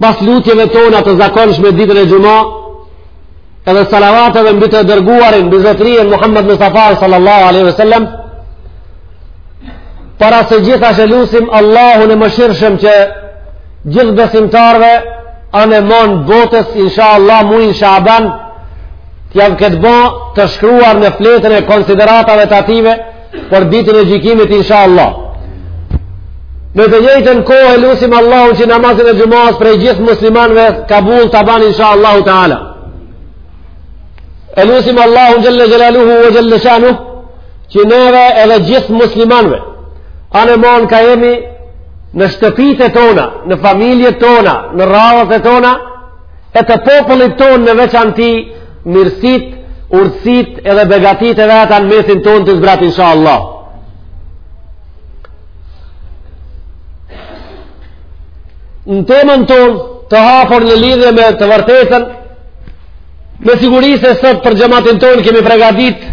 Pas lutjeve tona të zakonshme ditën e xhuma, edhe salavateve mbi të dërguarin, mbi zotërinë Muhammed Mustafa sallallahu aleyhi sallam, para së gjithash e lusim Allahun e mëshirshëm që gjithë besimtarve anë e man botës, insha Allah, mujin Shaban, t'jau ketë bo të shkruar në fletën e konsideratave të atyve, për ditën e gjykimit insha Allah në të njëjtën kohë e lusim Allahun që namazin e xhumas prej gjithë muslimanve kabull ta ban insha Allahu ta'ala e lusim Allahun xhelle xhelaluhu ve xhelle shanuhu që neve edhe gjithë muslimanve anë e man ka jemi në shtëpitë tona në familjet tona në radhët e tona e të popullit tonë në veçanti mirësitë, urtësitë edhe begatitë e veta në mesin tonë t'i zbret insha Allah. Në temën tonë të hapur në lidhje me të vërtetën, me siguri se sot për xhematin tonë kemi pregadit,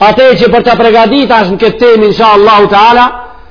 atë që për ta pregadit ashtë në këtë temë insha Allahu ta'ala,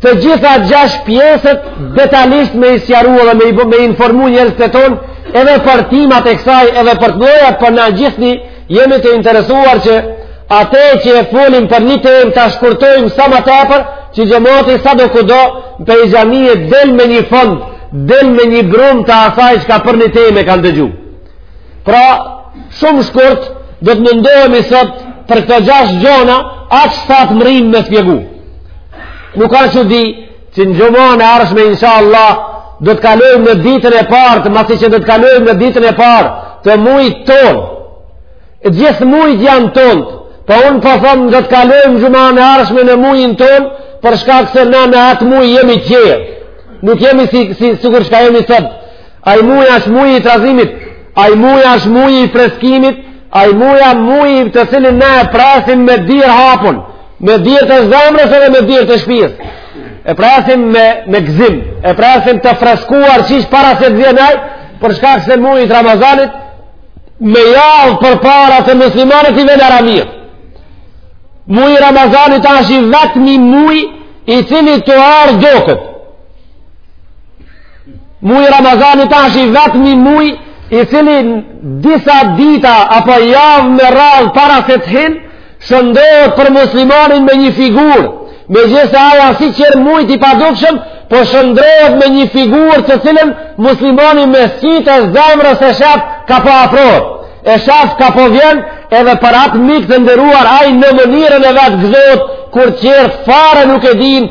Të gjitha gjashtë pjesët detalisht me i sqaru edhe me i, me informu njerëzit tonë edhe për temat e kësaj edhe për të mëja por na gjithnji jemi të interesuar që ate që e folim për një temë ta shkurtojmë sa më tepër që xhemati sadokudo prej xhamie del me një fond del me një brum të asaj çka për një temë e kanë dëgju Pra, shumë shkurt, do të mundohemi sot për këto gjashtë gjona, aq sa të mrrijmë me spjegu. Nuk ka që di, që në xhumanë e ardhshme, insha Allah, do të kalojmë në ditën e parë, masi që do të kalojmë në ditën e parë, të mujit tonë. Gjithë mujt janë tonët, Po unë po thom do të kalojmë xhumanë e ardhshme në mujin tonë, për shkak se na në atë muj jemi tjerë. Nuk jemi si, si, sikur çka jemi sot. Ai muaj është muaj i trazimit, ai muaj është muaj i freskimit, ai muaj është muaji të cilin ne e presim me dyer hapun, me dyer të zemrës edhe me dyer të shpijës. E presim me, me gzim, e presim të freskuar qysh para se të vjen ai, për shkak se muaj i Ramazanit me javë përpara te muslimanët i vjen era e mirë. Muaj i Ramazanit është i vetmi muaj i cili tu ardhë doket. Muji Ramazanit është i vetmi muj i cili disa dita apo javë me radhë para se të hin shndërrohet për muslimanin me një figurë megjithëse ai asht si tjerë mujt i padukshëm po shndërrohet me një figurë të cilën muslimani me sytë e zemrës e shef ka po afron e shef ka po vjen edhe për atë mik të nderuar ai në mënyrën e vet gëzot kur tjerë fare nuk e din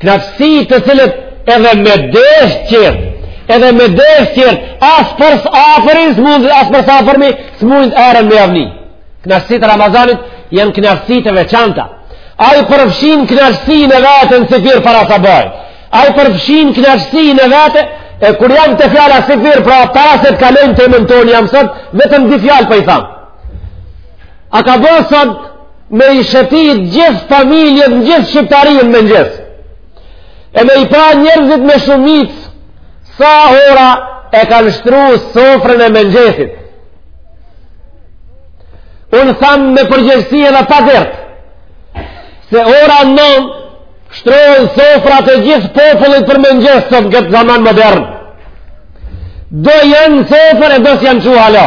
Knaqsi të cilët edhe me desht qert, edhe me desht qert, as për s'afri s'mund, as për s'afërmi s'mund erën me jav ni. Knaqsit e Ramazanit janë knaqsi të veçanta. Ai përfshin knaqsinë e vet n'sifir para sabahit. Ai përfshin knaqsinë e vet, e kur jam te fjala sifir, pra para se të kalojmë n'temën tonë jam sot, vetëm dy fjalë po i tham. A ka bë sot, me i shetit gjithë familjet në gjithë shqiptarinë n'mëngjes e me i pa njerëzit me shumicë sa ora e kanë shtru sofrën e mëngjesit unë tham me përgjegjësi edhe pa dert se ora nont shtrohen sofrat e gjithë popullit për mëngjes sot në këtë zaman modern do janë n'sofër e do s'janë çu halo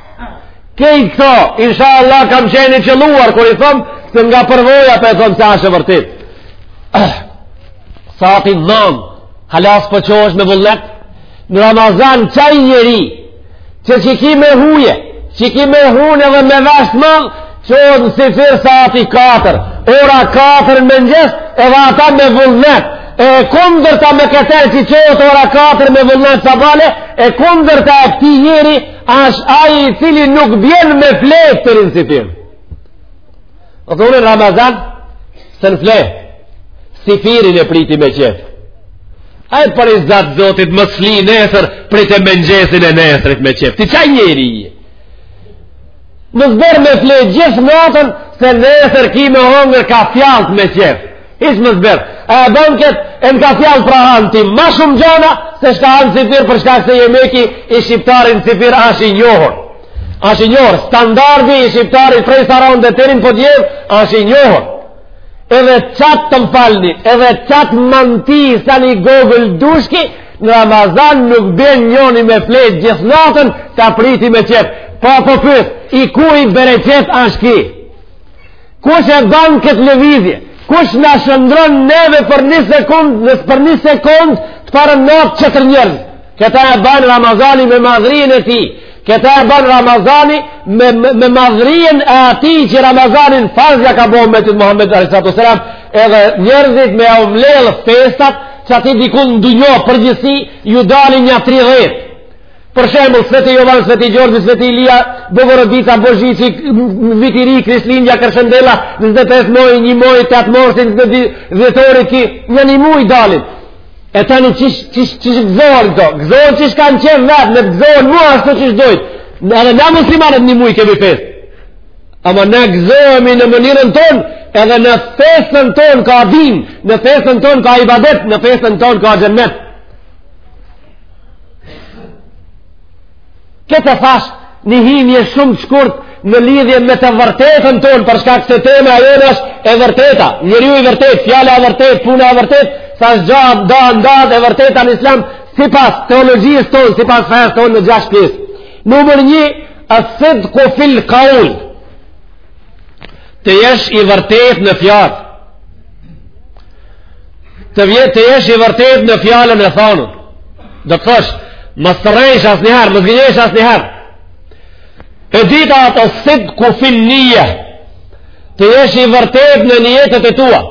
Krejt këto, insha Allah kam qenë i qëlluar, kur i thom, se nga përvoja po e thom se asht e vërtetë. Sahati nan, hala s'po çohesh me vullnet, në Ramazan qaj njeri, që që ki me huje, që ki me hunë edhe me vesht mëllë, çohet në sifir sahati katër, ora katër në mëngjes, edhe ata me vullnet, e kundërta me këtë që çohet ora katër me vullnet sabahle, e kundërta e këtij njeri, Asht ai i cili nuk bjen me flet deri n'sifir. Thonë n'Ramazan, se në fle, sifirin e priti me qef. Hajt për rizat Zotit mos fli nesër, prite mëngjesin e nesërit me qef. Ti qaj njeri, mos bjer me flet gjithë natën, se nesër ki me hongër kafjallt me qef. Hiç mos bjer. A e ban kët? E n'kafjall pra han ti ma shumë gjana se çka han n'sifir për shkak se jemeki i shqiptarit n'sifir asht i njohur. Asht i njohur standardi i shqiptarit prej Saronde deri n'Podujevë asht i njohur. Edhe qat, t'më falni, edhe qat manti sa ni gogël dushki në Ramazan nuk bjen njoni me flet gjithë natën ta priti me qef. Pa po pys, i kuj bereqet asht ki? Kush e ban këtë lëvizje? Kush na shndërron neve për një sekund, për një sekund të parën natë qetër njerëz? Këta e ban Ramazani me madhërinë e tij. Këta e ban Ramazani me, me, me madhërinë e atij që Ramazanin farz ja ka bo umetit të Muhammed alejhi salatu ve selam edhe njerzit me u mbledh festat qaty dikun në dynjo përgjithësi ju dalin nja 30. Për shembull, Sveti Jovan, Sveti Gjorgji, Sveti Ilia, Bogorodica, Bozhiçi, Viti i Ri, Krishtlindja, Kërshëndella, 25 moj, një moj, tetë marsin, të dhjetorit ki, një një muj dalin. E tani qish, qish, qish gëzohen këto, gëzohen qish kanë qenë vetë, ne gëzohem po ashtu qish dojtë. Edhe na muslimanët një muj kemi festë. Ama ne gëzohemi në mënirën tonë, edhe në festën tonë ka din, në festën tonë ka ibadet, në festën tonë ka xhennet. Këtë thash një hyrje shumë të shkurt në lidhje me të vërtetën tonë, për shkak se tema e jonë është e vërteta, njeriu i vërtetë, fjala e vërtetë, puna e vërtetë, sa është gjatë, da, ndahet e vërteta në islam, sipas teologjisë tonë, sipas fesë tonë në gjashtë pjesë. Numër një, as-sidku fil kaul, të jesh i vërtetë në fjalë, Të vjetë të jesh i vërtetë në fjalën e thanun. Do të thotë, mos të rrejsh asnjëherë, mos të gënjesh asnjëherë. E dyta as-sidku fin-nije, të jesh i vërtetë në nijetet e tua.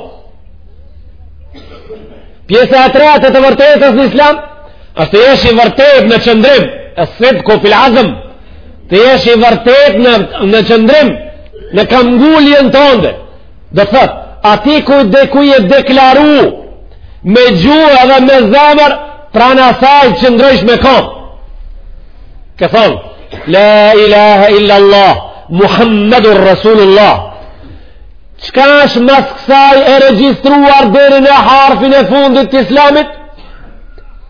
Pjesa e tretë e të vërtetës në islam, është të jesh i vërtetë në qëndrim, as-sidku fil azm, të jesh i vërtetë në, në qëndrim, në kambënguljen tënde. Do të thotë, aty ku, te ku je deklaru me gjuhë edhe me zemër, pranë asaj të qëndrojsh në komb. Ke thonë, la ilaha illa Allah, Muhammedur Rasulullah, çka është mas kësaj e regjistruar deri në harfin e fundit të islamit,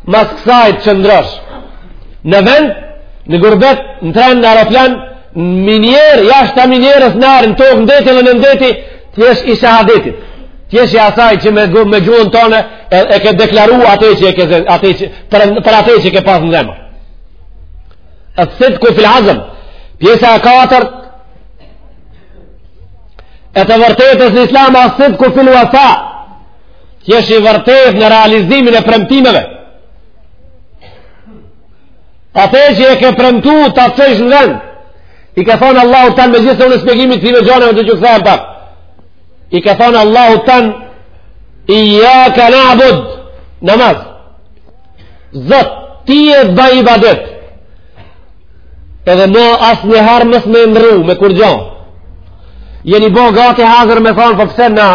mas kësaj të qëndrosh. Në vend, në gurbet, në tren, në aeroplan, Minierë, jashta minierës në arë, në tokë, në deti dhe nën deti, të jesh i shahadetit. Të jesh i asaj që me, me gjuhën tonde e, e ke deklaru atë që e ke zë, atë që, për, për atë që ke pas në zemër. As-sidku fil azm, pjesa e katërt e të vërtetës në islam, as-sidku fil uafa, të jesh i vërtetë në realizimin e premtimeve. Atë që e ke premtu, ta çojsh në vend. I ke thonë Allahut tan, me gjithë të unë shpjegimit të ime gjonëve të që këthejnë pak. I ke thonë Allahut tan, ijjake nabudu, namaz. Zot, ty të baj ibadet. Edhe ma asnjëherë mos me e ndrru, me kurgjo. Jeni bo gati hazër me thanë, po pse na,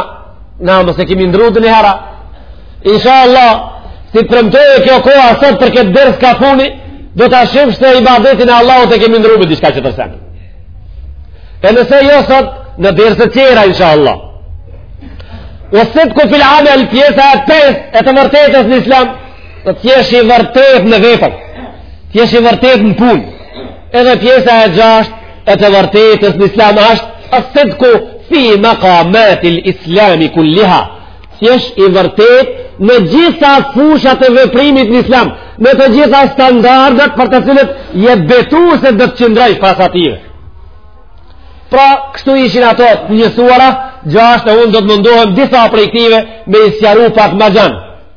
na mos e e kemi ndru dhe një herë. Insha Allah, si premtoj e kjo koha sot për këtë ders kafi, do ta shihni se ibadetin e Allahut e kemi ndru me diçka që tersen. E nëse jo sot, në derse tjera, insha Allah. Es sidku fil amel, pjesa e pestë e të vërtetës në islam, të jesh i vërtetë në vepër, të jesh i vërtetë në punë, Edhe pjesa e gjashtë e të vërtetës në islam është es sidku fi maqamatil islami kulliha. Të jesh i vërtetë në gjitha fushat e veprimit në islam, në të gjitha standardet për të cilat je betu se do të qëndrojsh pas atyve. Pra, kështu ishin ato të njësuara, gjashtë e unë do të mundohem disa prej atyve me i sqaru pak ma gjanë.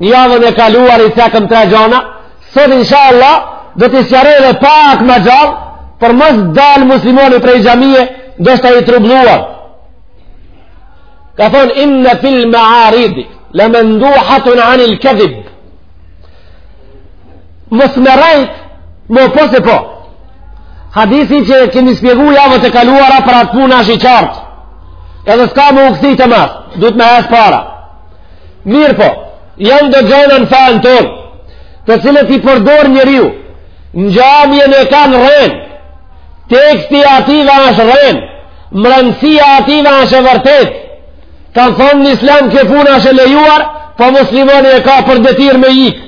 Javën e kaluar i cekëm tre gjana, sot insha Allah do t'i sqaroj edhe pak ma gjanë, për mos dalë muslimani prej xhamie, dhe ashtu i trubulluar. Ka thanë, inne fil mearidi, le menduhatun anil këdhib. Mos me rrejt, ma po se po. Hadithi që kemi shpjegu javët e kaluara për atë punë asht i qartë, edhe s'ka me u kthy të mas, duhet me ecë para. Mirëpo, janë do gjana në fenë tonë, të cilat i përdor njeriu, ngjajmen e kanë rrenë, teksti atyve është rrenë, mrendësia atyve është e vërtetë, kanë thanë në islam kjo punë është e lejuar, po muslimani e ka për detyrë me ikë.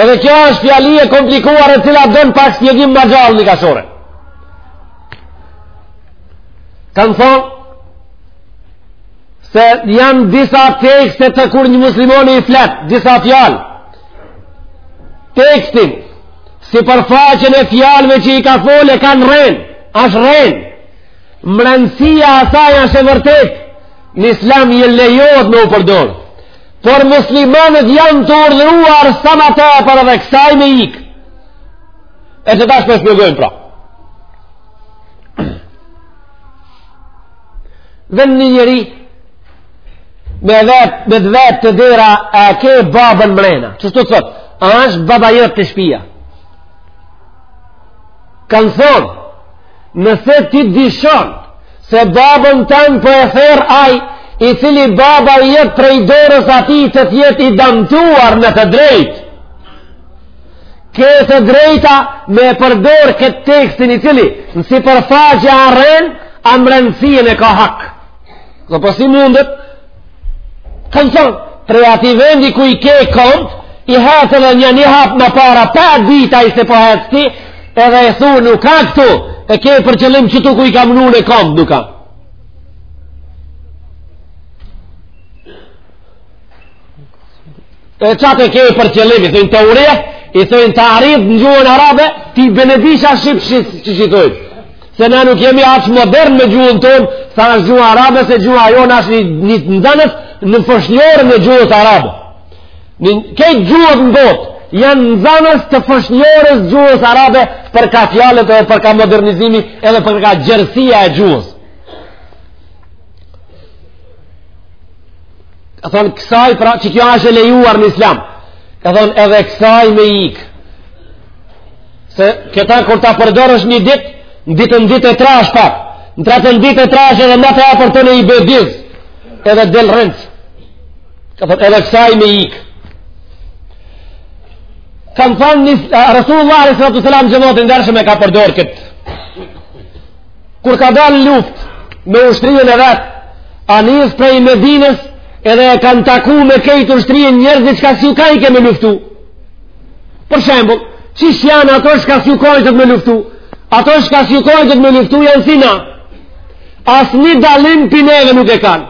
Edhe kjo është fjali e komplikuar e cila don pak shpjegim ma gjanë, njikshtu pra. Kanë thanë, se janë disa tekste që kur një muslimani i flet, disa fjalë. Tekstin, sipërfaqen e fjalëve që i ka fol e kanë rrenë, është rrenë. Mrendësia asaj është e vërtetë, në islam i lejohet me u përdorë. Por muslimanët janë të urdhëruar sa ma tepër edhe kësaj me ikë. E qe tash p'e shpjegoj pra. Vjen një njeri, me vetë, me të vetë te dera, a ke babën mrenda. Qishtu të thotë, a është baba jot te shpia. Kanë thanë, nëse ti dyshon, se babën tand po e thërret ai, i cili baba jot prej dorës atij ka të jetë i damtuar në të drejtë. Ke të drejta me përdor këtë tekstin i cili, në sipërfaqe a rren, a mrenësien e ka hak. Dhe po si mundet, kan thonë, prej ati vendi ku i ke komt, i hec edhe një një hap më para, pa dit ai se po hec ti, edhe i thu nuk ka këtu, e ke për qëllim qitu ku i kam une komt, nuk ka. E qatë e ke për qëllim, i thojnë teurije, i thojnë tearid në gjuhën arabe, ti benedisha shqip shqip qysh i thojnë. Se na nuk jemi aq modern me gjuhën tonë, sa është gjuha arabe, se gjuha jonë asht një nxënës në foshnjore e gjuhës arabe. Kejt gjuhët në botë, janë nxënës të foshnjores gjuhës arabe për ka fjalët e për ka modernizimi edhe për ka gjërësia e gjuhës. Kan thonë kësaj pra që kjo është e lejuar në islam. Kan thonë edhe kësaj me ik. Se këta kur ta përdorësh një ditë, në ditën dytë e trash pak. Në tretën ditë e trash edhe më tepër të në i bediz. Edhe del rrenc. Kan thonë edhe kësaj me ik. Kan thonë Rasulullah sallallahu alaihi wasallam që më të ndershëm e ka përdorë këtë Kur ka dalë luft me ushtrien e vet, a nis prej Medines edhe e kanë taku me kejt ushtrien njerëzit çka s'ju kajke me luftu. Për shembull, qysh janë ato çka s'ju kajtet me luftu? Ato çka s'ju kajtet me luftu janë si na. Asnjë dallim prej neve nuk e kanë.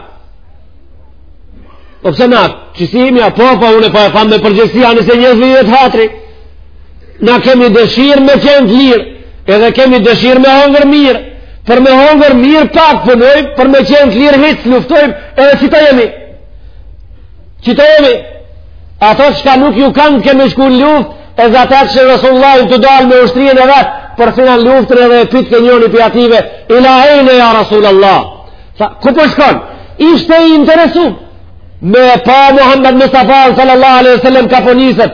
Po pse na, qësi jemi, a po, po, unë e po e tham me përgjegjësi, a nëse njerzve i jet hatri, na kemi dëshirë me qenë të lirë, edhe kemi dëshirë me hongër mirë, për me hongër mirë pak punojmë, për me qenë të lirë hiç s'luftojmë, edhe qita jemi. Qita jemi. Ato çka nuk ju kanke me shku në luftë, edhe ata që Rasulullahi tu dalë me ushtrien e vet, për filan luftën edhe e pytke njoni prej atyne, ila ejne ja Rasulallah. Sa, ku po shkon? Ishte i interesu me pa Muhammed Mustafa sallallahu alaihi wasallam ka po niset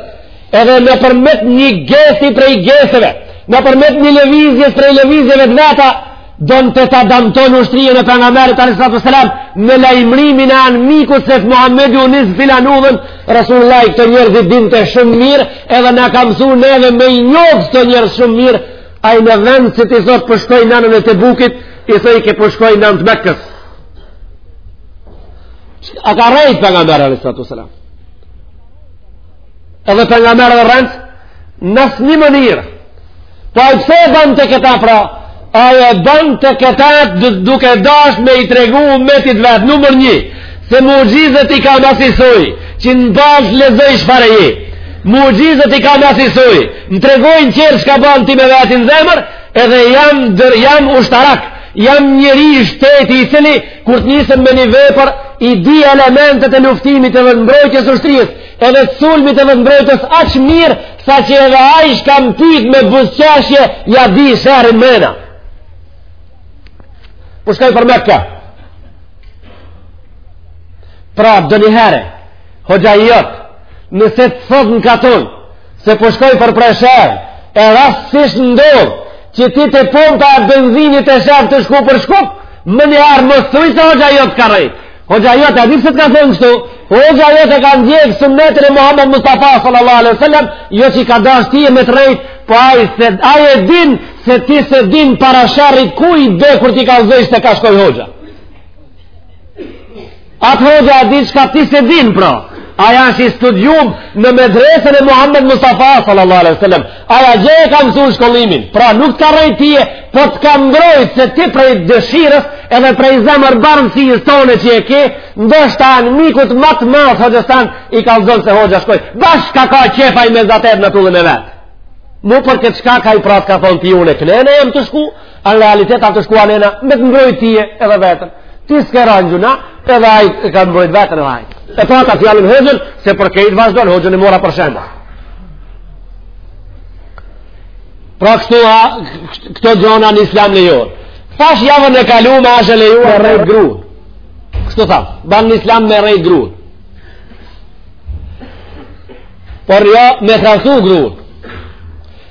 edhe nëpërmjet një gjesti prej gjesteve, nëpërmjet një lëvizjes prej lëvizjeve të veta, donte ta damton ushtrien e Pejgamberit alejhi salatu selam, me lajmërimin e anmikut se Muhammedi u nis filan udhën, Rasulullahi këto njerëz i dinte shumë mirë, edhe na ka msu neve me i njoft këto njerëz shumë mirë, Ai në vend se t'i thot po shkoj në anën e Tebukit, i thojke po shkoj në anë të Mekës. A ka rrejt Pejgamberi, alejhi salatu selam. Edhe pejgamber edhe rrenc, n'asnjë mënyrë. Po ai pse e bante këta pra, ai e bante këta duke dash me i tregu umetit vet, numër një, se muxhizet i ka masisoj, që në bashkë lezoj shpare jetë. Muxhizet i kam asisoj, më tregojnë qërë çka ban ti me veti n'zemër, edhe jam, dër, jam ushtarak, jam njeri shteti i cili, kur të nisem me një vepër, i di elementet e luftimit edhe t'mbrojtjes ushtrisë, edhe të sulmit edhe t'mbrojtjes aq mirë, saqë edhe aj shka m'pyt me buzqeshje, ja di sherrin mena. Po shkoj për Meke ka? Pra, doniherë, Hoxha jot, nëse të thotë në katun, se po shkoj për Preshevë, e rastësisht ndodh, që ti te pompa e benzinit e sheh tu shku për Shkup, menjëherë mos thuj se hoxha jot t'ka rrejtë. Hoxha jot, a di pse të ka thonë kështu, hoxha jot e ka ndjekë sunetin e Muhammed Mustafa sallallahu alaihi sallam, jo që ka dash tije me të rrejtë, po aj se, aj e din, se ti s'e din para sherrit kujt dhe kur ti kallzojsh ti kah shkoj hoxha. Atë hoxha e di çka ti s'e din, pra. Aj është i studium në medresën e Muhammed Mustafa, sallallahu alaihi sallam. Aj atje e ka mësu shkollimin. Pra nuk t'ka rrejt tije, po të ka mbrojt se ti prej dëshirës edhe prej zemërbardhësisë tonde që e ke, ndoshta anmikut ma t'madh hoxhës tan i kallzon se hoxha shkoj. Bash kah ka qef ai me zatet në udhën e vet. Mu për këtë shka ka i pratë ka thonë ti unë knena jam tu shku, A në realitet a tu shku anena, me të mbrojt tije edhe vetën. Ti s'ke ra n'gjynah, edhe aj e ka mbrojt vetën edhe ajtë. E pata fjalën hoxhën, se për kejtë vazhdon, hoxhën e mora për shembull. Pra kështu ha, këto gjona në islam lejohen. Thash javën e kalume asht e lejuar me rrejtë grunë. Kështu tha, ban në islam me rrejtë grunë. Por jo me trathtu grunë.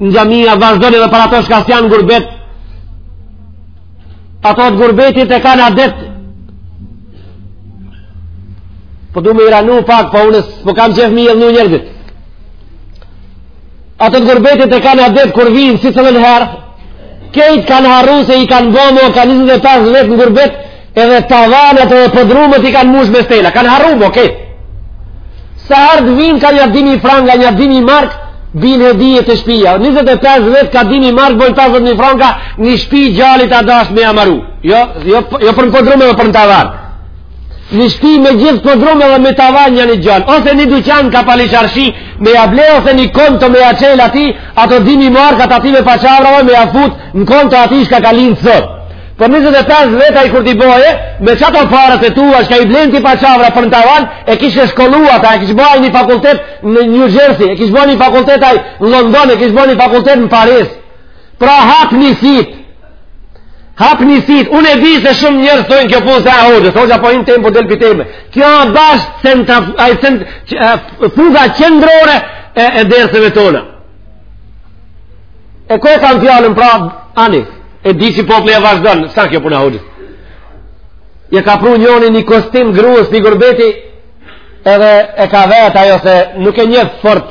në xhami a vazhdon edhe për ato shka s'janë n'gurbet ato të gurbetit e kanë adet po du me i ranu pak po unë s'po kam qef me i idhnu njerzit ato të gurbetit e kanë adet kur vinë si të dhe në herë kejt kanë harru se i kanë bo mo ka 25 vjet në gurbet Edhe tavanat edhe podrumet i kanë mush me stela, kanë harru më, kejt. Sa herë vinë ka nja dy mi franga, nja dy mi marka, binë hedije te shpija. 25 vjet ka dy mi marka, bojnë 50.000 franga, një shpi djalit a dasht me ja maru. Jo, jo, jo për në podrume dhe për në tavane. Një shpi me gjithë podrum dhe me tavan një një djalë. Ose një duqan n'Kapali çarshi me ja ble, ose një konto me ja qel ati, ato dy mi marka, ato ati me paçavra, me ja fut në konto ati shka ka linë sërë. Për 25 veta i kur t'i boje, me qato paret e tua, shka i blen ti paçavra për në Taiwan, e kishe shkollu ata, e kish bo një fakultet në New Jersey, e kish bo një fakultet aj në London, e kish bo një fakultet në Paris. Pra hapni sytë, hapni sytë, unë e di se shumë njerëz thojnë kjo punë s'a e hoxhës, hoxha po hin n'temë, po del pi teme. Kjo a bash se në ta, a i se në fuga qendrore e, e derseve tona. E ku e kam fjalën pra ani? E di si populli e vazhdon, s'a kjo punë hoxhe. Ja ka pru njoni një kostim grues pi gurbeti, edhe e ka vet ajo se nuk e njeh fort.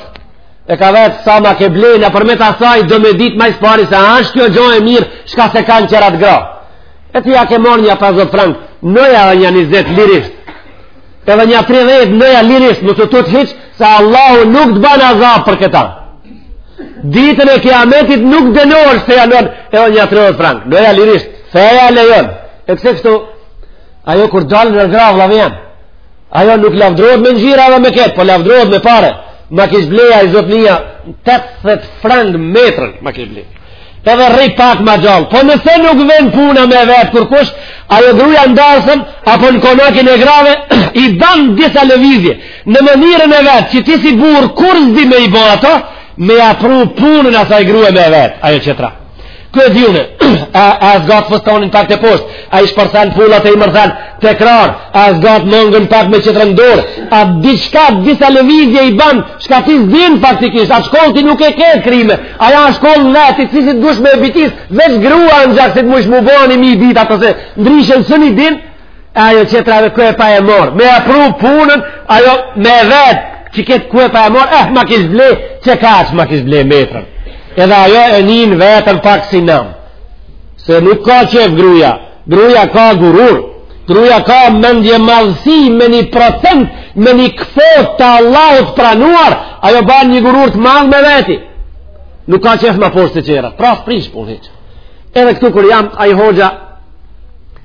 E ka vet sa ma ke ble, për me të asaj do me ditë ma s'pari se a asht kjo gjo e mirë, shka s'e kanë qerat gra. E ti ja ke marrë nja 50 frang, noja edhe nja 20 lirisht, Edhe nja tridhjetë noja lirisht mos u tut hiç, se Allahu nuk të ban azab për këta. Ditën e kiametit nuk dënohesh se ja non edhe nja tridhjetë frang. Noja lirisht, feja lejon. E pse kështu, ajo kur del ner gra lavjen, ajo nuk lavdrohet me ngjyra edhe me ketë, po lavdrohet me pare. Ma kish ble ai zotnia 80 frang metrën, ma kish ble ai. Edhe rri pak ma gjallë. Po nëse nuk vjen puna me vet kurkush, ajo gruja n'darsëm, apo në konakin e grave, i ban disa lëvizje. Në mënyrën e vet, që ti si burrë, kurrë s'di me i bo ato, me ja pru punën asaj grue me vet, ajo qetra. Ku e di une, a, a zgat fustanin pak teposhtë, A i shpërthan pullat e i mërthan tekrar, a zgat mongën pak me qetrën dorë, a diçka, disa lëvizje i ban, shka ti s'din faktikisht, at shkollë ti nuk e ke kry, e ajo shkollë në ati si si të dush me e bitis, veç grua në gjak si të mujsh m'u bo me i dit ato se ndryshe s'un i din, ajo qetra dhe ku e paske marrë, me ja pru punën, ajo me vet që ketë ku e paske marrë, eh ma kish ble, qekaq ma kish ble metrën, edhe ajo e nin veten pak si nëmë. se nuk ka qef gruja gruja ka gurur gruja ka mendjemadhësi me një procent me një kuotë të Allahut t'pranuar ajo ban një gurur të madh me veti nuk ka qef ma poshtë te qerat pra s'prish punë hiç edhe këtu ku jam ai hoxha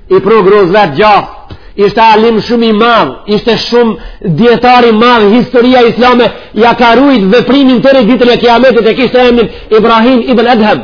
i pru grus vet gjath ishte alim shumë i madh ishte shumë dijetar i madh historia islame ja ka rujt veprimin deri ditën e kiametit e kishte emnin Ibrahim ibn Edhem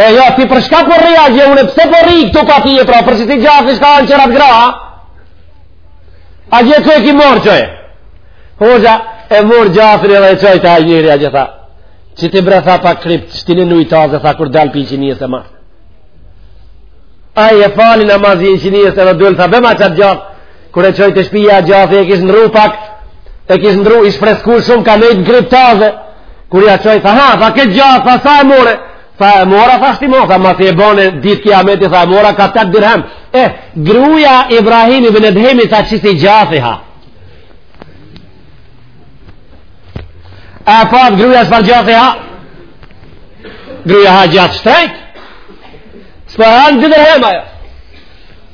E jo, ti për shka po rri atje, une pse po rri këtu ka ti e pra, për qit gjath në shka në qerat gra, ha? Atje te e ki marrë çoje. Hoxha, e morr gjathin edhe e çoi te ai njeri, atje tha, qite bre tha pa krip, qite në në ujë taze, tha kur t'dal prej iqinisë e marr. A e fali namazin e iqinisë edhe dul, tha bema qat gjath, kur e çoi te shpija gjathi, e kish nrru pak, e kish nrru, ish fresku shumë, ka nejt griptazë, Kur ja çoj, tha, ha, tha, këtë gjath, tha, sa e more? Tha, e mora, tha, shti mo, tha, ma si e bone, ditë kijameti, tha, e mora, ka tetë dirhem. Eh, gruja Ibrahim ibn Edhemi, tha, që si gjathi, ha. E patë, gruja çfarë gjathi, ha. Gruja ha gjath shtrejt. S'po e han, dy dirhem, ajo.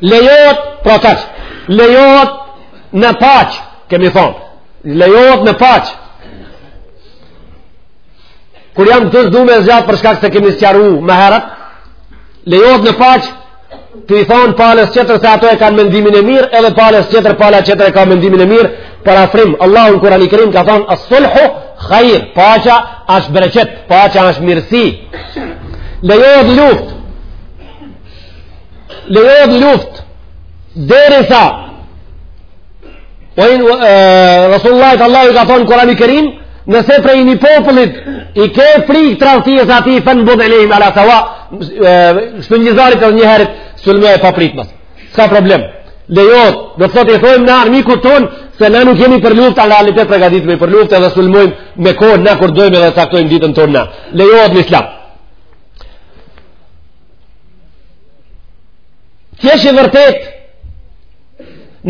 Lejot, pra kaq, lejot në paq, kemi thonë, lejot në paq, kur jam të s'du me zgjat për shkak se kemi sqaru ma herët, lejot në paq, t'i thonë palës tjetër se ata e kanë mendimin e mirë, edhe palës tjetër, pala tjetër e ka mendimin e mirë, për afrim, Allahu në Kurani Kerim ka thonë, es-sulhu khajr, paqja ashtë bereqet, paqja ashtë mirësi, lejot luft, Lejohet në luft, derisa, Ojnë, po e, Rasullullah të Allah i ka thonë Kurani Kerim, nëse prej një popullit i ke frikë tradhtisë atij, fenbidh ilejhim ala sewa, shtu një zarit edhe një herit, sulmoje papritmas. S'ka problem. Lejot, do të thotë i thojmë ne armikut tonë, se na nuk jemi për luftë, a realitet pregaditemi për luftë edhe sulmojmë me kohë na kur dojmë edhe caktojmë ditën tonë na. Lejot në islam. T'jesh i vërtet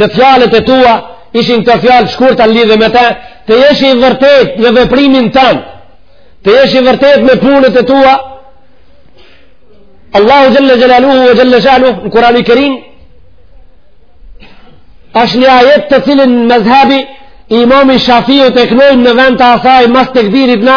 në fjalët e tua ishin kto fjalë shkurtan lidhje me te të jesh i vërtet në veprimin tan të jesh i vërtet me punët e tua Allahu Xhelle Xhelaluhu ve Xhelle Shanuhu në Kurani Kerim është një ajet të cilin mezhebi i imami Shafiut e knojnë në vend të asaj mas tekbirit na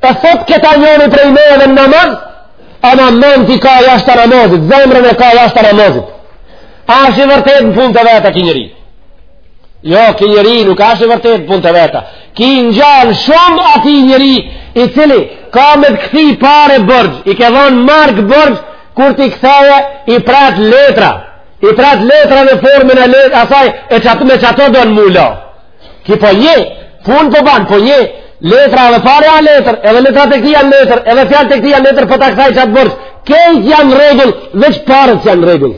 E thot këta njoni prej neve në namaz, ama mendt i ka jashta namazit, zemrën e ka jashta namazit. A është i vërtet në punë të veta ki njeri? Jo, ki njeri nuk është i vërtet në punë të veta. Ki i ngjan shumë atij njeri i cili ka me të kthy pare borxh, i ke dhonë mark borxh, kur t'i ktheje i pret letra, i pret letra në formën e letra, asaj e qatë me qato don m'u la. Ki po një punë po ban, po një, letra edhe pare janë letër, edhe letrat e këtij janë letër, edhe fjalt e këtij janë letër, po ta kthej qat borxh, kejt janë rregull, veç paret s'janë rregull.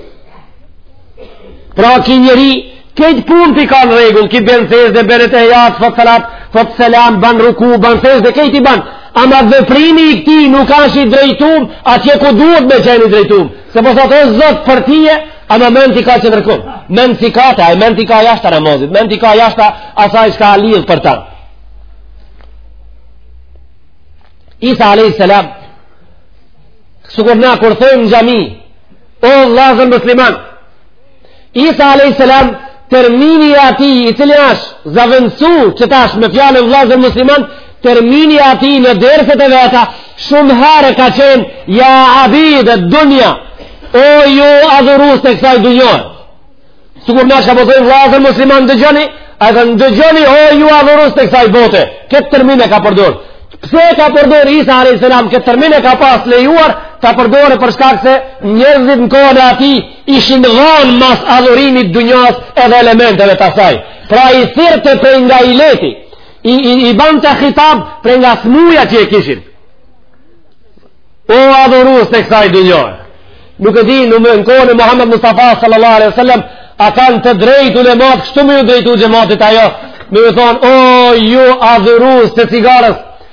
Pra ki njeri, kejt punt i ka n'rregull, ki ben sexhde, ben ettehijat, thot salat, thot selam, ban ruku, ban sexhde, kejt i ban, ama veprimi i këtij nuk ashtë i drejtum, atje ku duhet me qenë i drejtum, Se po thotë, o zot për tije, ama mendt i ka tjetërkun. Mendt i ka tej, mendt i ka jashta namazit, mendt i ka jashta asaj që ka lidhë për ta. Isa a.s. Sikur na kur thojmë në xhami, o vllazën musliman, Isa a.s. termini i atij i cili ashtë zavendësu që tash me fjalën vllazën musliman, termini i atij në derset e veta, shumë herë ka qenë, ja abide dunja, o ju adhurus të kësaj dunjaje. Sikur na çka po thojmë vllazën musliman dëgjoni, ai thënë dëgjoni, o ju adhurus të kësaj bote. Këtë termin e ka përdor. Pse e ka përdor Isa a.s. Këtë termin e ka pas lejuar, ta përdorë për shkak se njerëzit në kohën e atij ishin dhanë mas adhurimit të dynjas edhe elementeve të asaj. Pra i thirrte prej nga ileti, i, i, i bante hitab prej nga smuja që e kishin. O adhurus të kësaj dynjaje. Nuk e di, në, në kohën e Muhammed Mustafa sallallahu alaihi sallam, a kanë të drejtë ulematë, kështu me ju drejtu xhematit a jo, me ju thonë, o ju adhurus të cigares,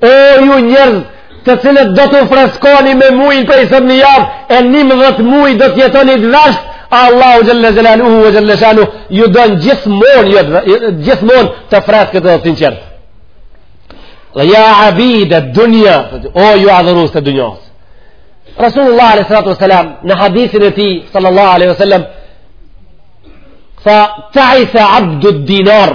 O ju njerëz të cilët do t'u freskoni me mujin prej sot një javë, e njëmbëdhetë muj do të jetoni të veshkt, Allahu xhel-le xhelaluhu ve xhel-le shanuhu, ju don gjithmonë, gjithmonë të freskët dhe të sinqertë. Dhe ja abide dunja, o ju adhurus të dunjasë. Rasulullah a.s. në hadithin e tij, sallallahu a.s. Tha, taise abdu dinar,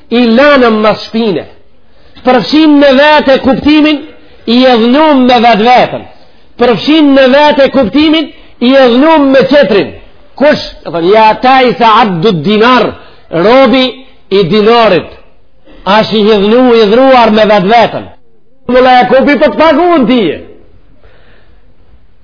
I lanun mas shpine, përfshin në vete kuptimin i idhnum me vetveten, përfshin në vete kuptimin i idhnum me qetrin, kush, e thënë, ja taisa abdu dinar, robi i dinarit, ashtë i idhnu i idhnuar me vetveten. Mulla Jakupi po të pagun tije.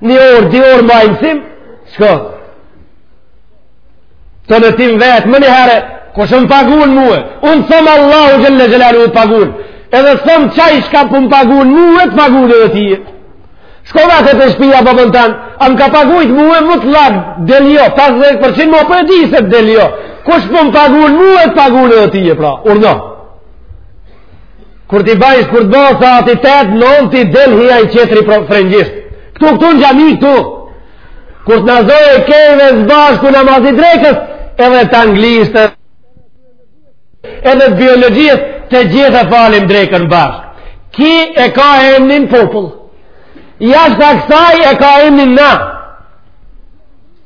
Një orë, dy orë mbaj mësim, shko. Tani ti m'vet, menjëherë, kush më pagun mue, unë thom Allahu xhel-le xhelaluhu të pagun, edhe thom qaj çka po më pagun mue, të pagun edhe ti. Shko vete te shpia babën tand, a më ka pagujt mue, më të lagë, del jo, 50% mo po e di se del jo, kush po më pagun mue, të pagun edhe ti, pra, urdhno. Kur t'i bajsh, kur të bëhet sahati tetë, nontë, ti del hin ai qetri për frëngjisht. Këtu, këtu në xhami, këtu. Kur të na zojë kejve bashkë namazi i drekës, edhe të anglishtes, edhe të biologjisë, të gjithë e falim drekën bashkë. Ki e ka emnin popull. Jashta ksaj e ka emnin na.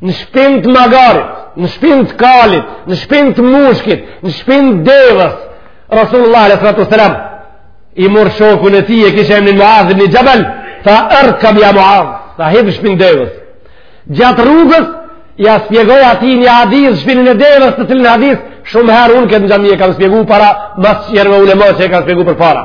në shpinë të magarit, në shpinë të kalit, në shpinë të mushkit, në shpinë të devës, Rasulullah alejhi salatu ve selam, i mor shokun e tij e kishe emnin Muaz ibn Jabal, tha irkab ja Muaz, tha hip në shpinë të devës. Gjatë rrugës, ja spjegoj atij një hadith, shpinën e devës të cilin hadith, shumë herë unë këtu në xhami e kam spjegu para, mas qerve ulema që e kanë spjegu përpara.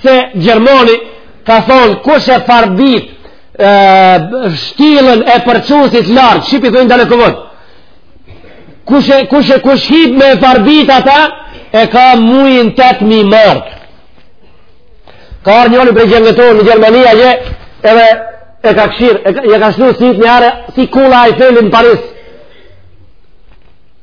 Pse Gjermoni ka thonë kush e farbit shtyllën e përçusit lartë, shqip i thonë dalekovod, kush e kush e kush hip me farbit ata, e ka mujin 8.000 mark. Ka ardh njëri prej gjinve tonë në Gjermani, a je, edhe e ka kshyr, e ka shlu si të një arë, si kulla Ajfelit n'Paris,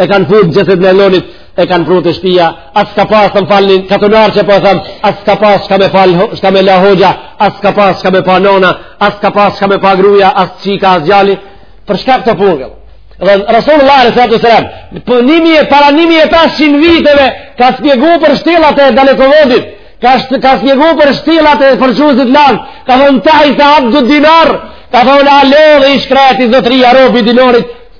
e kanë fut në qese t'najlonit, e kanë pru te shpia, as ka pas të më falni, katunarçe po e thom, as ka pas shka me falë, shka me la hoxha, as ka pas shka me pa nona, as ka pas shka me pa gruja, as qika, as gjali, për shka këtë punë, dhe Resulullah alejhi salatu selam, për nimi e para nimi e pesqin viteve, ka spjegu për shtyllat e dalekovodit, ka, ka spjegu për shtyllat e përçusit lart, ka thonë teise abdu dinar, ka thonë a lodh i shkreti zotria robi dinorit,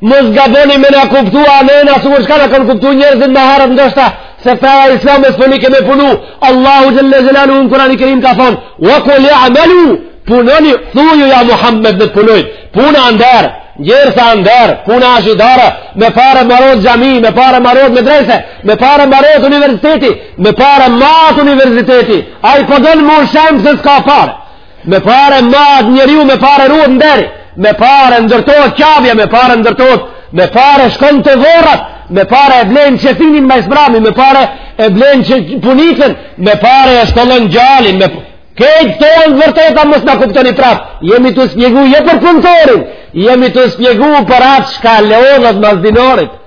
Mos gaboni me na kuptu ne na sikur çka na kanë kuptu njerëzit më herët ndoshta se feja islame s'po nikë me punu. Allahu xhelle xhelaluhu në Kur'anin e Kerim ka thonë: "Wa qul i'malu" Punoni, thuju ja Muhammed le të punojnë. Puna a nder, gjersa a nder, puna është i dara, me pare marohet xhami, me pare marohet medrese, me pare marohet universiteti, me pare mahet universiteti. Ai po don m'u shem se s'ka pare. Me pare mahet njeriu, me pare ruhet nderi, me pare ndërtohet Qabja, me pare ndërtohet, me pare shkon te vorrat, me pare e blen qefinin ma s'mrami, me pare e blen që punitën, me pare e shkollon gjalin, me pare... Këto janë t'vërteta mos na kuptoni prapë, jemi tu spjegu, jo për punëtorin, jemi tu spjegu për atë shka lodhet mas dinorit,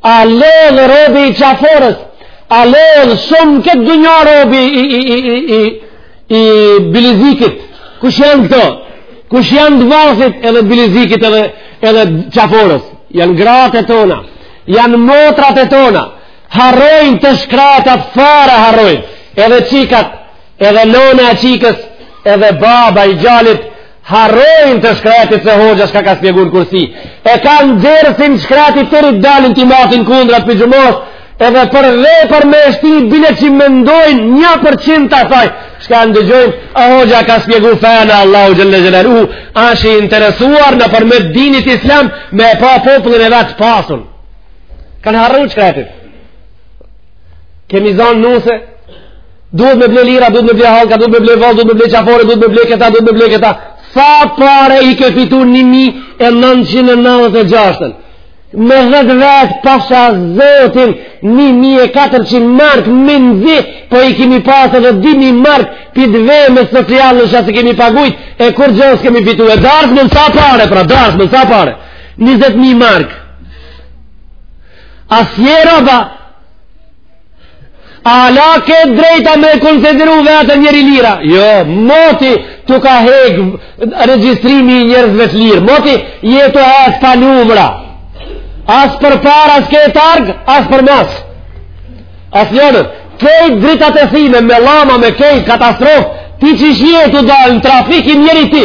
A lodh robi i qaforës, a lodh shumë këtë dunja robi i, i, i, i, i, i bilizikit, kush janë këto, kush janë t'vathit edhe bilizikit edhe, edhe qaforës, janë gratë e tona, janë motrat e tona, harrojnë të shkretat fare harrojnë, edhe qikat, edhe nona e qikës, edhe baba i gjalit, Harrojnë të shkretit se hoxha shka ka spjegu n'kursi. E kanë gjersin shkretit deri t'dalin t'i mathin kundrat prej xhumas, edhe për dhe për me shti bile që mendojnë një përqind të asaj, shka ndëgjojnë, a hoxha ka spjegu fenë Allahu xhelle xhelaluhu, asht i interesuar nëpërmjet dinit islam me pa popullin e vet pasun. Kanë harru shkretit. kemi zonë nuse, duhet me ble lira, duhet me ble halka, duhet me ble vathë, duhet me ble qafore, duhet me ble këta, duhet me ble këta. Sa pare i ke fitu 1996 Me dhetë vetë pasha zotin 1400 mark memzi po i kemi pasë dhe 2000 mark për dhe me socjall në shasë kemi pagujt, e kurgjo s'kemi fitu, e darsmën sa pare, pra darsmën sa pare, 20.000 mark. A s'je rob a, ala ke drejtë a me konsideru veten njeri i lirë a? Jo, moti të ka hek regjistrimi i njerëzve të lirë, moti je tu ec pa numra, as përpara s'ke targë, as përmas. As njonën, krejt dritat e thyme me llama, me krejt katastrofë, ti qysh je tu dalë në trafik i mjeri ti,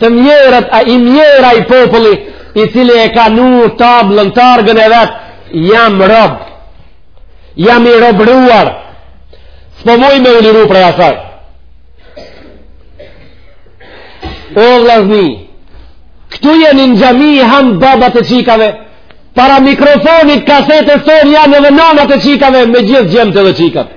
të mjerët a i mjerë ai popull i cili e ka nu tablën targën e vet jam rob jam i robëruar s'po muj me u liru prej asaj o vllazni këtu jeni në xhami i kam babat e qikave para mikrofonit kasetës tonë janë edhe nanat e qikave me gjithë djemtë edhe qikat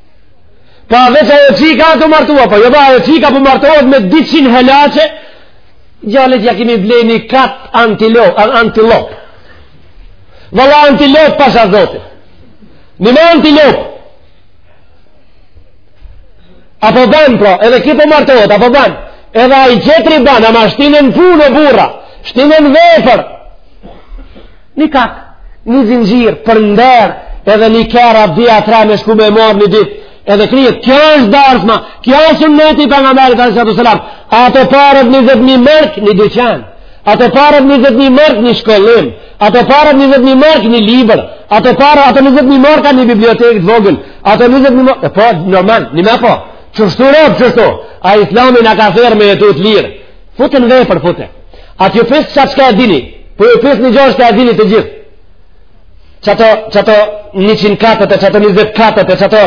Po veç ajo qika tu u martu a, pa po jo ba ajo qika po martohet me 200 helace, djalit ja kemi ble një kat antilop, antilop. Valla antilop pasha Zotin. Njëmend antilop. A po ban, pra, edhe ky po martohet, a po ban. Edhe ai tjetri ban, ama shtine në punë e burra, shtine në vepër, Një kat, një zinxhir për nder, edhe një kerr a dy a tre me shku me marr një ditë. Edhe kryhet, kjo është darsma, kjo është sunneti i pejgamberit sallallahu alajhi wasallam. Ato para 20000 mark në dyqan. Ato para 20000 mark në shkollim. Ato para 20000 mark në libër. Ato para ato 20000 mark në bibliotekë të vogël. Ato 20000 mark, po normal, në më po. Qështu rob, qështu. A islami na ka thirrë me jetu të lirë. Fute në vepër, fute. A t'ju pys qa qka e dini? Po ju pys një gjo qka e dini të gjithë. Qato, qato, njëqind katet e qato njëzet katet e qato,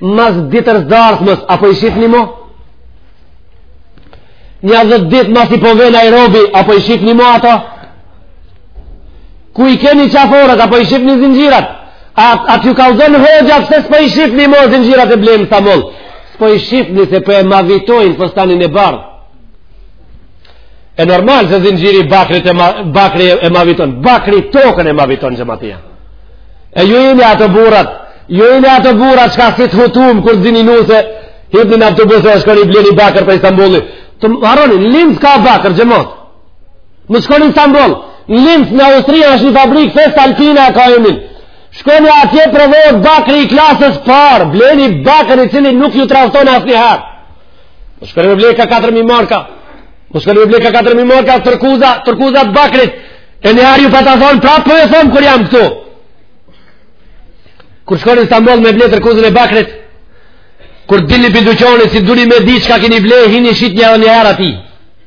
mas ditës darsmës, a po i shifni mo? Nja dhet ditë mas i pove në aerobi, a po i shifni mo ato? Ku i keni qaforet, a po i shifni zinxhirat? A, a t'ju kallzon hoxha, pse s'po i shifni mo zinxhirat e blemë Stamoll? S'po i shifni se po e mavitojnë fustanin e bardhë. E normal se zinxhiri bakri, të ma, bakri e maviton. Bakri tokën e maviton që ma tja. E ju jeni ata burrat, ju jeni ata burrat që ka si të hutumë kur zini nuse, hipni në autobusë e shkoni bleni bakër prej Stambollit. Të marroni, Linzi ka bakër, xhemat. Mos shkoni në Stamboll, në Linz, në Austri, është një fabrikë, Voestalpine e ka emnin. Shkoni atje prodhohet bakri i klasës parë, bleni bakrin i cili nuk ju tradhton asnjëherë. Po shkoni me ble ka 4.000 marka, po shkoni me ble ka 4.000 marka, tërkuza, tërkuza të bakrit, e një herë ju pata thonë, prapë po e thom kur jam këtu. Kur shkoni në Stamboll me ble tërkuzën e bakrit, kur dilni prej duqanit, si doni me di qka kini ble, hini shitni një herë aty.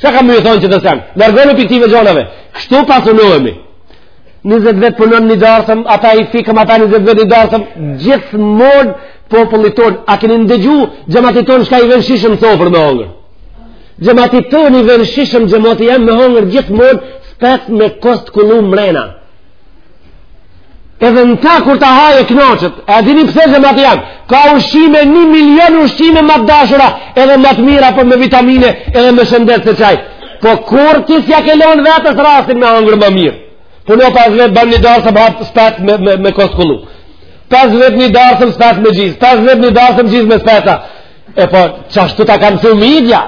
Çka kam me ju thonë qët sen? Largonu prej këtive gjonave. Kështu pasunohemi. 20 vjet punon një darsëm, ata i fikëm, ata 20 vjet një darsëm, gjithmonë popullit tonë, a keni ndëgju xhematit tonë shka i vjen shishëm sofër me hongër. Xhematit tonë i vjen shishëm xhemati jem me hongër gjithmonë, spec me kos t'kullum mrena. Edhe këta kur ta hajë kënaqet, e dini pse se ma t' janë, ka ushqime, një milion ushqime ma të dashura, edhe ma të mira po me vitamine, edhe me shëndet se qaj. Po kur ti s'ja ke lonë vetes rastin me hangër më mirë? Punon pesë vjet ban një darsëm bëhet spec me, me, me kos t'kullum. Pesë vjet një darsëm spec me gjizë. Pesë vjet një darsëm gjizë me speca. E po, qashtu ta ka msu media,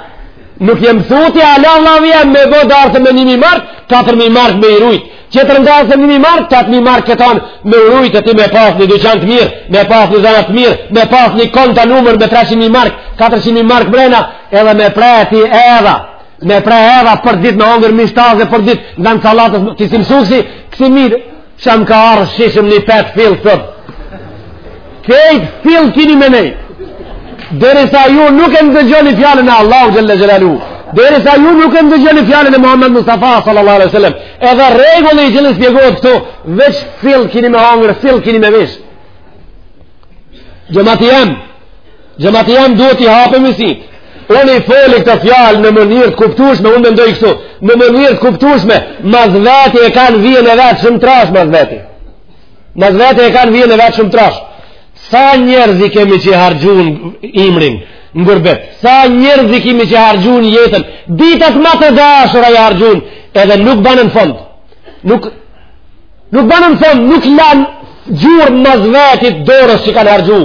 nuk jem thu ti ala lavja me bo darsëm me ni mij mark, 4.000 mark me i rujt. Tjetrën darsëm ni mij mark, 4.000 mark këto me i rujt e ti me pas një dyqan të mirë, me pas një zanat të mirë, me pas një konto numër me 300.000 mark, 400.000 mark brena, edhe me pre ti edhe me pre edhe për dit me hongër mish taze për dit nga një sallatë të si mësusi kësi mirë Çka më ka ardh shishëm një petë fillë sot? Krejt fillë kini me nejtë. Derisa ju nuk e ndëgjoni fjalën e Allahut xhelle xhelaluhu. Derisa ju nuk e ndëgjoni fjalën e Muhammed Mustafa sallallahu alaihi ve sallam. Edhe rregulli i gjellës spjegohet këtu, veç fillë kini me hangër, fillë kini me vesh. Xhemati jem, xhemati jem duhet t'i hapëm sytë. Unë i foli këto fjalë në mënyrë të kuptushme, unë mendoj kështu, në mënyrë të kuptushme, mas veti e kanë vijën e vet shumë trash, mas veti. Mas veti e kanë vijën e vet shumë trash. Sa njerëz i kemi që harxhun ymrin n'gurbet. Sa njerëz i kemi që harxhun jetën, ditët ma të dashura i harxhun, edhe nuk banën fond. Nuk... Nuk banën fond, nuk lanë gjurmë mas veti dorës që kanë harxhu.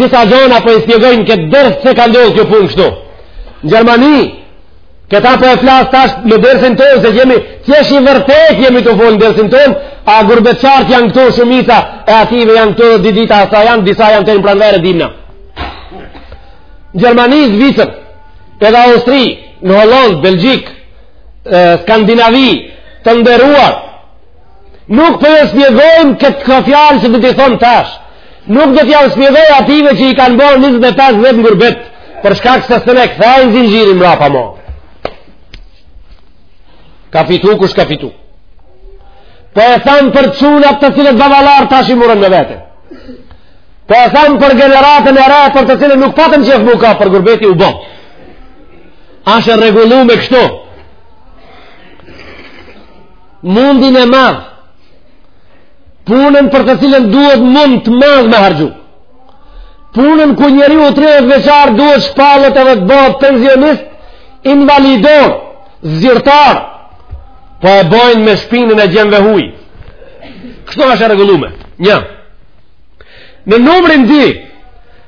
Disa gjona po i spjegojmë këtu derisa ka ndodh kjo punë kështu. Në Gjermani, këta po e flas tash n'adresën tonë, se jemi, që është e vërtetë jemi tu folë n'adresën tonë, a gurbetçarët janë këtu shumica, e ative janë këtu dhe didita, asa janë, disa janë të një pranverë dimna. Në Gjermani, Zvicër, edhe Austri, në Hollandë, Belgjikë, skandinavi të nderuar nuk po e spjegojmë këtë këto fjalë që do t'i thom tash nuk do t'jau spjegoj ative që i kanë bo 25 vjet n'gurbet për shkak se s'un e kthejnë zinxhirin mrapa mo ka fitu kush ka fitu po e tham për çunat të cilët baballarët tash i murën me vete po e tham për gjeneratën e re për të cilët nuk patëm qef me u kap për gurbeti u bëmë Asht e rregullume kështu. Mundin e madh. Punën për të cilën duhet mund të madh me harxhu. Punën ku njeriu 30 vjeçar duhet shpallet edhe të bëhet penzionist, invalidor, zyrtar, po e bojnë me shpinën e djemve huj. Kështu asht e rregullume. Një. Në numrin dy,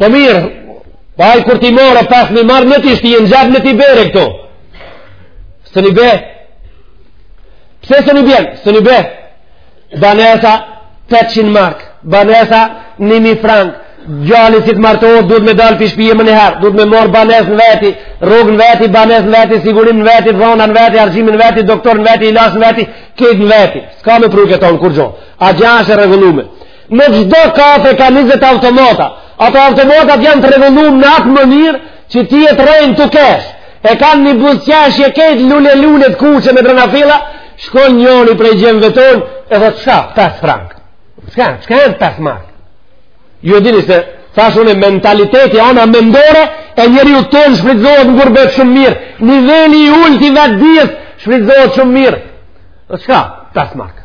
Po mirë, pa po i kur t'i marrë, pas m'i marrë, në ti shti jenë gjatë, në ti bere këto. Së një be, pse së një bjenë, së një be, banesa 800 markë, banesa 1000 frankë, djali si të martohet, duhet me dalë prej shpije menjëherë, duhet me marrë banesë në veti, rrugë në veti, banesë në veti, sigurim në veti, dhoma në veti, harxhim në veti, doktor në veti, ilaç në veti, këtë në veti. S'ka me prujke tonë, kurgjo. Atje është e rregullume. Në çdo kafe ka 20 automata. Ato automatat janë të rregullume në atë mënyrë që ty të rrejnë tu kesh. E kanë një buzëqeshje kejt lule lule të kuqe me dranafila, shkon njëri prej djemve tonë e thotë çka, 5 frank. Çka, çka janë 5 mark? Ju e dini se thashë unë mentaliteti ana mendore e njeriut tonë shfrytëzohet në gurbet shumë mirë. Niveli i ulët i vetëdijes shfrytëzohet shumë mirë. Çka? 5 mark.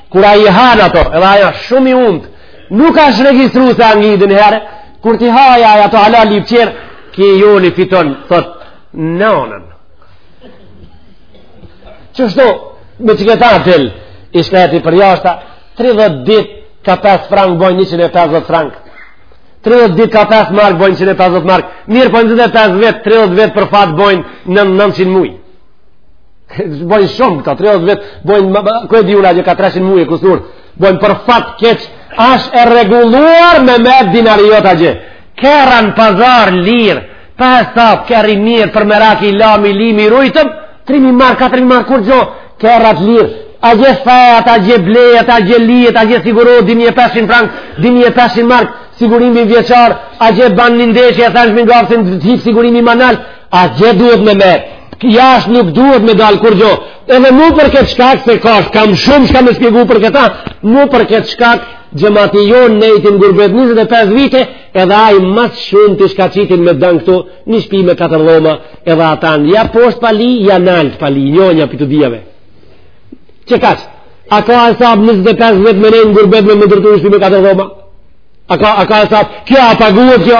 kur ai i han ato edhe ajo shumë i undë nuk asht regjistru se a njiqind herë kur t'i hajë ato hallall i pëqer ky i joni fiton thot nënën qështu me qikëta tel i shkreti përjashta 30 dit ka 5 frangë bojnë 150 frangë 30 dit ka 5 mark bojnë 150 mark mirëpo në 25 vjet 30 vjet për fat bojnë në 900 muj Bojnë shumë këta, 30 vjet, bojnë, ku e di unë ajo ka 300 muj e kusur, bojnë për fat keq, asht e rregulluar me met dinari jot atje. Kerra në pazar lirë, pa hesap, kerri i mirë, për merak, i lami, i lymi, i rujtëm, 3.000 mark, 4.000 mark, kurgjo, kerrat lirë, atje fejat, atje blehet, atje lyhet, atje siguro, 2.500 frank, 2.500 mark, sigurimi vjeçar, atje ban një ndeshje, e thashmi nga fësin të hip sigurimi ma nalt, Atje duhet me met, jashtë nuk duhet me dalë kurgjo, edhe mu për këtë shkak se ka, kam shumë çka me shpjegu për këta, mu për këtë shkak xhemati jonë nejti n'gurbet 25 vite, edhe ai ma s'shumti çka qiti n'mejdan këtu, një shpi me katër dhoma, edhe ata nja poshtë pa ly, nja naltë pa ly, një një pitu dhjave. Qekaq? A ka hesap 25 vite me nejt n'gurbet me ndërtu një shpi me katër dhoma? A ka, a ka asab? Kjo a paguhet kjo?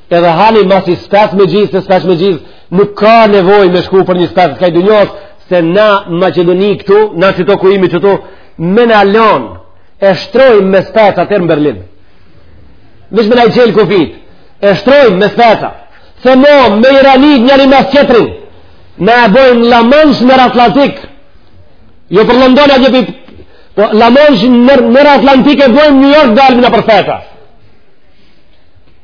edhe hani masi spec me gjizë, se spec me gjizë, nuk ka nevoj me shku për një spec n'skaj dynjos, se na Maqedoni këtu, na që to ku imi që to, me në alon, e shtrojmë me speca tër në Berlin. Mish me në i gjelë kufit, e shtrojmë me spas atër. Se mo, me i renit njëri mas qetrit, na e bojmë lamansh në Atlantik, jo për London e Egjipt, po lamansh në Atlantik e bojmë New York dalim në përfeta.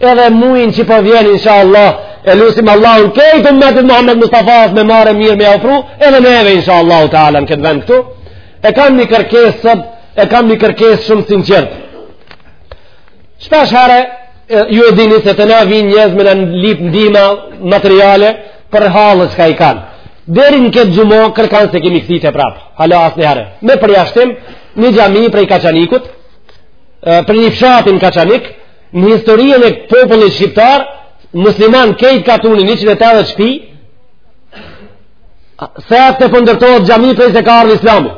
edhe mujin që po vjen insha Allah e lusim Allahun kejtë ymetit Muhammed Mustafa me mare e mirë me ofru edhe neve insha Allahu teala në këtë vend këtu e kam një kërkes sot e kam një kërkes shumë sinqert shpeshherë ju e dini se te na vijnë njerëz me na lyp ndima materiale për hallet çka i kanë deri në këtë xhuma kërkan s'e kemi kthy te prapë hala asnjëherë me përjashtim një xhami prej Kaçanikut për një fshat në Kaçanik Në historinë e popullit shqiptar, musliman kejt katuni 180 shpi, s'e atje po ndërtohet po xhami prej se ka ardhë islamu.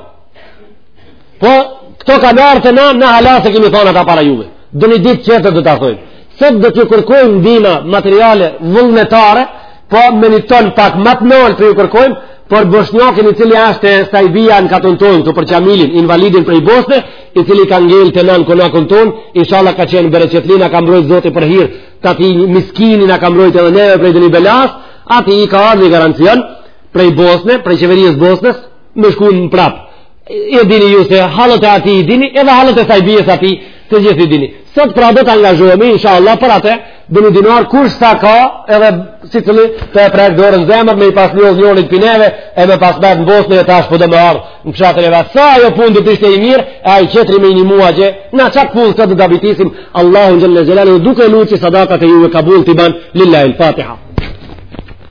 Po, këto ka ardhë te na, ne hala s'e kemi thonë ata para juve. Do një ditë qetër do ta thojmë. Sot do t'ju kërkojmë ndihma materiale vullnetare, po me një ton pak ma të naltë t'ju kërkojmë, për boshnjakin i cili asht te sajbija në katun tonë, këtu për Qamilin, invalidin prej Bosne, i cili ka ngel te na në konakun ton, inshallah ka qenë bereqetli, na ka mbrojt zoti për hir të atij miskini na ka mbrojt edhe neve prej ndonji belas, atij i ka ardhë një garancion, prej Bosne, prej qeveries Bosnes, me shkun prapë. E dini ju se hallet e atij i dini, edhe hallet e sajbijës atij, të gjithë i dini. Sot pra do të angazhojemi, inshallah, për atë, Ndonji dinar kush sa ka edhe secili të e prek dorën në zemër me i pas njohë njonit prej neve e me pas mbet në Bosnje e tash po do me ardhë në fshatin e vetë sa jo punë do t'ishte i mirë e ai qetri me i ndihmua edhe na qatë punë të dhe dhe bitisim Allahun xhelle xhelaluhu duke lut që sadakat e juve kabul t'i ban lillahil fatiha